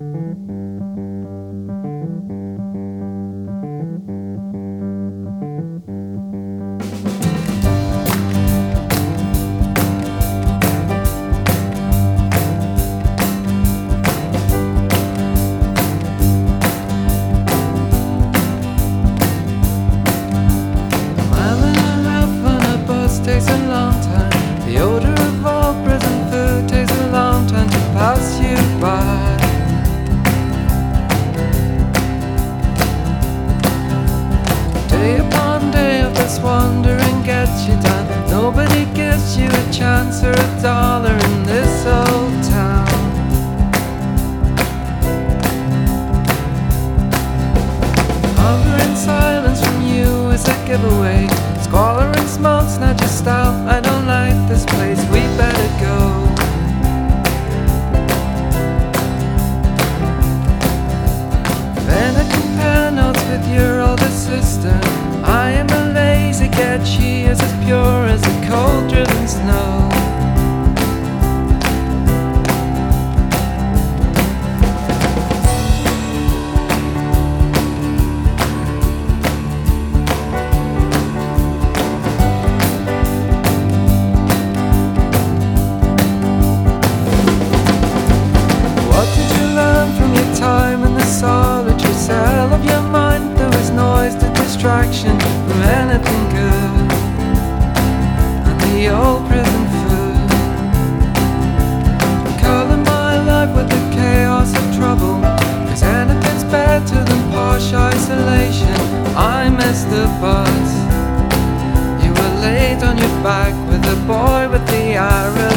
Mile gives you a chance or a dollar in this old town. Hunger and silence from you is a giveaway. Squalor and smoke's not your style. I don't like this place. We better go. The old prison food. My life with the chaos of trouble. Cause anything's better than isolation. I the. You were laid on your back with the boy with the Arab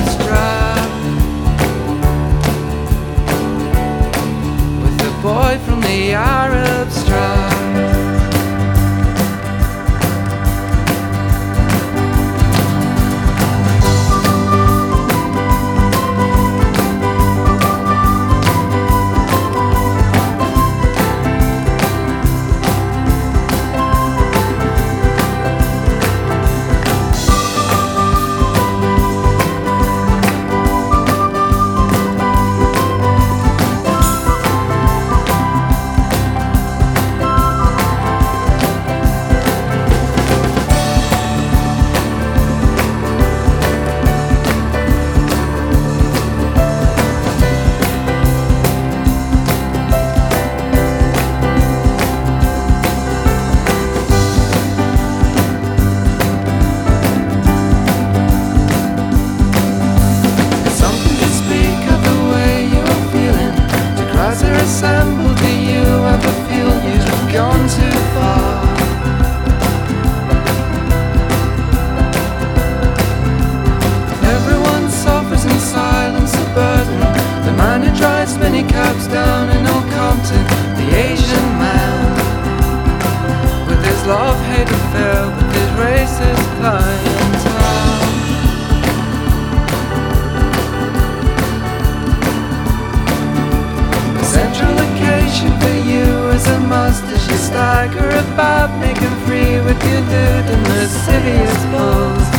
you stagger about, making free with your dude in the silliest pose.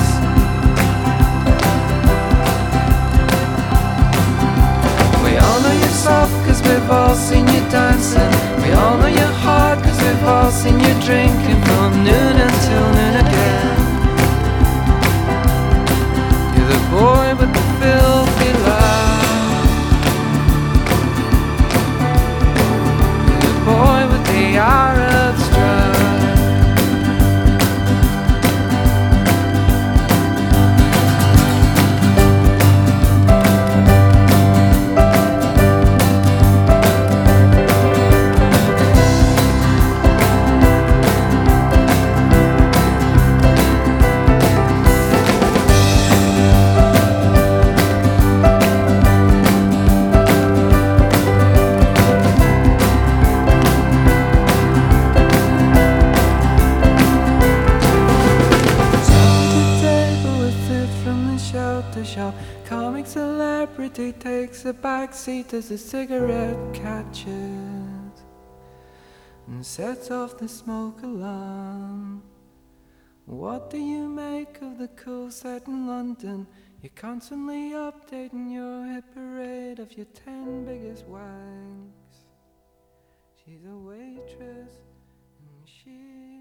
We all know you're soft cause we've all seen you dancing. We all know you're hard cause we've all seen you drinking He takes a backseat as a cigarette catches and sets off the smoke alarm. What do you make of the cool set in London? You're constantly updating your hit parade of your ten biggest wanks. She's a waitress and she.